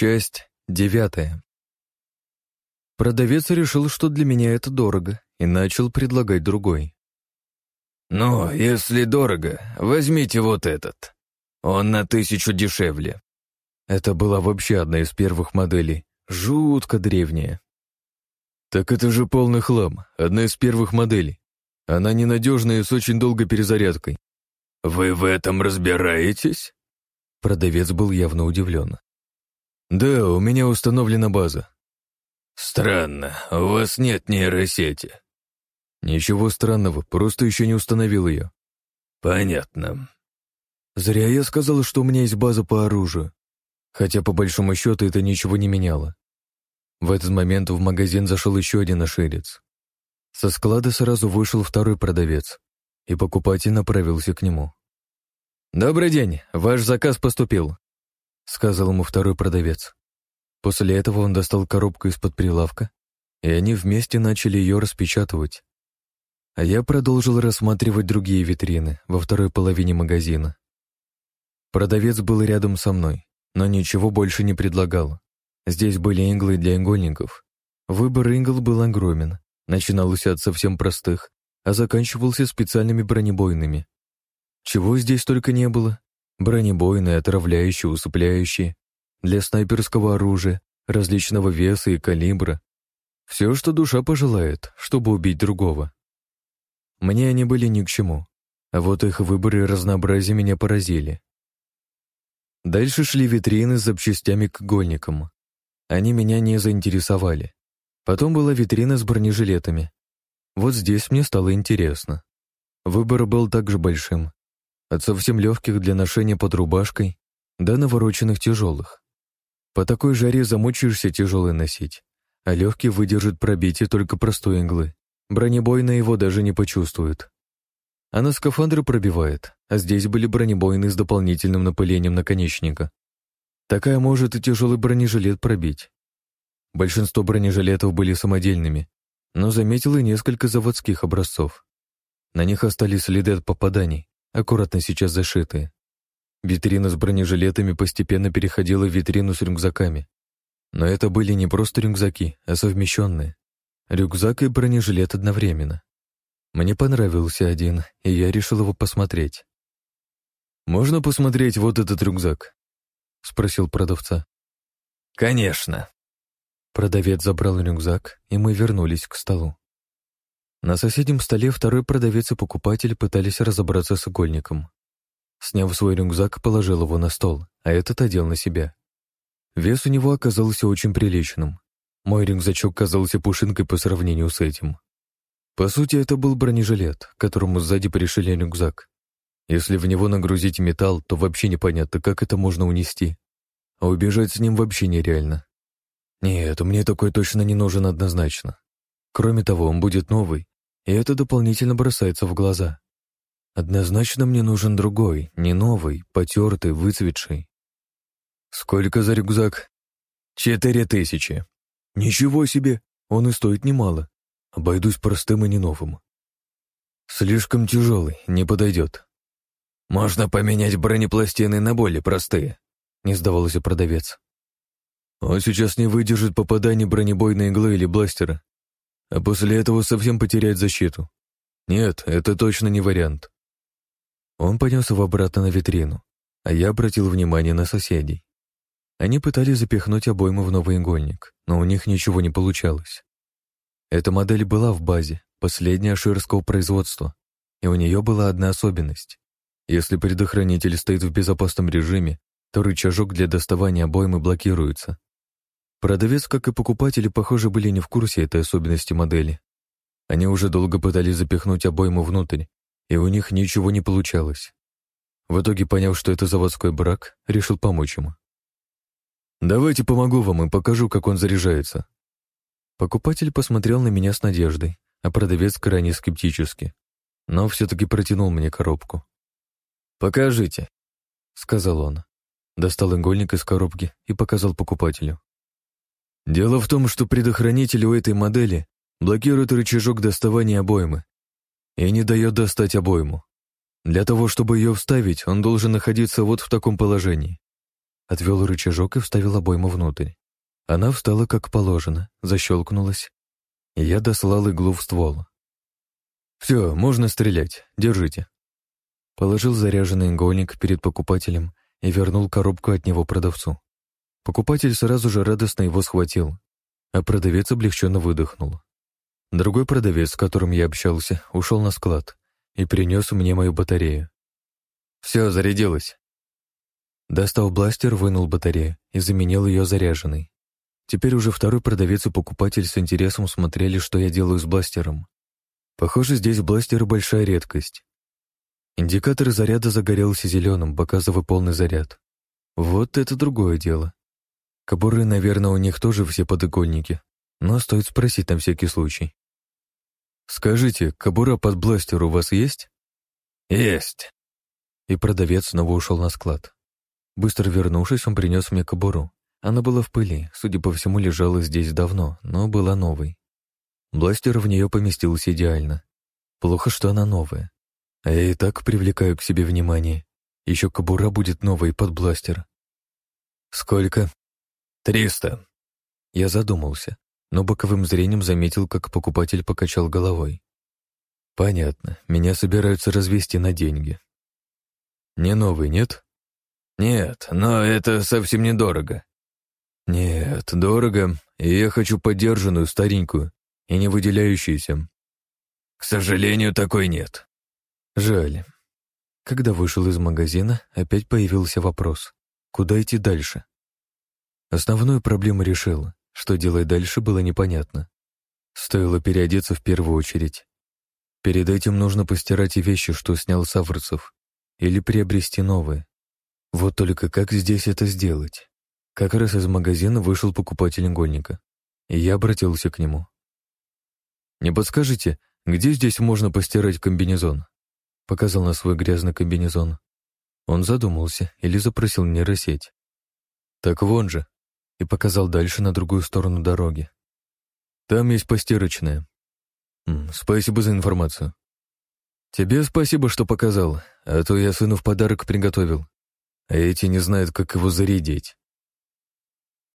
Часть девятая. Продавец решил, что для меня это дорого, и начал предлагать другой. «Ну, если дорого, возьмите вот этот. Он на тысячу дешевле». Это была вообще одна из первых моделей, жутко древняя. Так это же полный хлам, одна из первых моделей. Она ненадежная и с очень долгой перезарядкой. «Вы в этом разбираетесь?» Продавец был явно удивлен. «Да, у меня установлена база». «Странно, у вас нет нейросети». «Ничего странного, просто еще не установил ее». «Понятно». «Зря я сказал, что у меня есть база по оружию. Хотя, по большому счету, это ничего не меняло. В этот момент в магазин зашел еще один оширец. Со склада сразу вышел второй продавец, и покупатель направился к нему. «Добрый день, ваш заказ поступил», сказал ему второй продавец. После этого он достал коробку из-под прилавка, и они вместе начали ее распечатывать. А я продолжил рассматривать другие витрины во второй половине магазина. Продавец был рядом со мной, но ничего больше не предлагал. Здесь были иглы для игольников. Выбор игл был огромен, начинался от совсем простых, а заканчивался специальными бронебойными. Чего здесь только не было, бронебойные, отравляющие, усыпляющие, для снайперского оружия, различного веса и калибра. Все, что душа пожелает, чтобы убить другого. Мне они были ни к чему, а вот их выбор и разнообразие меня поразили. Дальше шли витрины с запчастями к игольникам. Они меня не заинтересовали. Потом была витрина с бронежилетами. Вот здесь мне стало интересно. Выбор был также большим. От совсем легких для ношения под рубашкой до навороченных тяжелых. По такой жаре замучаешься тяжелый носить, а легкий выдержит пробитие только простой иглы. Бронебойная его даже не почувствует. Она скафандры пробивает, а здесь были бронебойные с дополнительным напылением наконечника. Такая может и тяжелый бронежилет пробить. Большинство бронежилетов были самодельными, но заметил и несколько заводских образцов. На них остались следы от попаданий, аккуратно сейчас зашитые. Витрина с бронежилетами постепенно переходила в витрину с рюкзаками. Но это были не просто рюкзаки, а совмещенные. Рюкзак и бронежилет одновременно. Мне понравился один, и я решил его посмотреть. «Можно посмотреть вот этот рюкзак?» — спросил продавца. «Конечно». Продавец забрал рюкзак, и мы вернулись к столу. На соседнем столе второй продавец и покупатель пытались разобраться с игольником. Сняв свой рюкзак, положил его на стол, а этот одел на себя. Вес у него оказался очень приличным. Мой рюкзачок казался пушинкой по сравнению с этим. По сути, это был бронежилет, которому сзади пришили рюкзак. Если в него нагрузить металл, то вообще непонятно, как это можно унести. А убежать с ним вообще нереально. Нет, мне такой точно не нужен однозначно. Кроме того, он будет новый, и это дополнительно бросается в глаза. Однозначно мне нужен другой, не новый, потертый, выцветший. Сколько за рюкзак? Четыре тысячи. Ничего себе, он и стоит немало. Обойдусь простым и не новым. Слишком тяжелый, не подойдет. Можно поменять бронепластины на более простые, не сдавался продавец. Он сейчас не выдержит попадания бронебойной иглы или бластера а после этого совсем потерять защиту. Нет, это точно не вариант. Он понес его обратно на витрину, а я обратил внимание на соседей. Они пытались запихнуть обойму в новый игольник, но у них ничего не получалось. Эта модель была в базе, последняя ширского производства, и у нее была одна особенность. Если предохранитель стоит в безопасном режиме, то рычажок для доставания обоймы блокируется, Продавец, как и покупатели, похоже, были не в курсе этой особенности модели. Они уже долго пытались запихнуть обойму внутрь, и у них ничего не получалось. В итоге, поняв, что это заводской брак, решил помочь ему. «Давайте помогу вам и покажу, как он заряжается». Покупатель посмотрел на меня с надеждой, а продавец крайне скептически, но все-таки протянул мне коробку. «Покажите», — сказал он. Достал игольник из коробки и показал покупателю. Дело в том, что предохранитель у этой модели блокирует рычажок доставания обоймы и не дает достать обойму. Для того, чтобы ее вставить, он должен находиться вот в таком положении. отвел рычажок и вставил обойму внутрь. Она встала как положено, защелкнулась, я дослал иглу в ствол. «Все, можно стрелять, держите». Положил заряженный игольник перед покупателем и вернул коробку от него продавцу. Покупатель сразу же радостно его схватил, а продавец облегченно выдохнул. Другой продавец, с которым я общался, ушел на склад и принес мне мою батарею. «Все, зарядилось». Достал бластер, вынул батарею и заменил ее заряженной. Теперь уже второй продавец и покупатель с интересом смотрели, что я делаю с бластером. Похоже, здесь бластеры большая редкость. Индикатор заряда загорелся зеленым, показывая полный заряд. Вот это другое дело. Кобуры, наверное, у них тоже все подыгольники, но стоит спросить на всякий случай. «Скажите, кобура под бластер у вас есть?» «Есть». И продавец снова ушел на склад. Быстро вернувшись, он принес мне кобуру. Она была в пыли, судя по всему, лежала здесь давно, но была новой. Бластер в нее поместился идеально. Плохо, что она новая. А я и так привлекаю к себе внимание. Еще кобура будет новой под бластер. «Сколько?» «Триста». Я задумался, но боковым зрением заметил, как покупатель покачал головой. «Понятно, меня собираются развести на деньги». «Не новый, нет?» «Нет, но это совсем недорого». «Нет, дорого, и я хочу подержанную, старенькую и не выделяющуюся». «К сожалению, такой нет». «Жаль». Когда вышел из магазина, опять появился вопрос, куда идти дальше? Основную проблему решил, что делать дальше было непонятно. Стоило переодеться в первую очередь. Перед этим нужно постирать и вещи, что снял Саврцев, или приобрести новые. Вот только как здесь это сделать? Как раз из магазина вышел покупатель игольника, и я обратился к нему. «Не подскажете, где здесь можно постирать комбинезон?» Показал на свой грязный комбинезон. Он задумался или запросил нейросеть. «Так вон же, и показал дальше на другую сторону дороги. Там есть постирочная. Спасибо за информацию. Тебе спасибо, что показал, а то я сыну в подарок приготовил. А эти не знают, как его зарядить.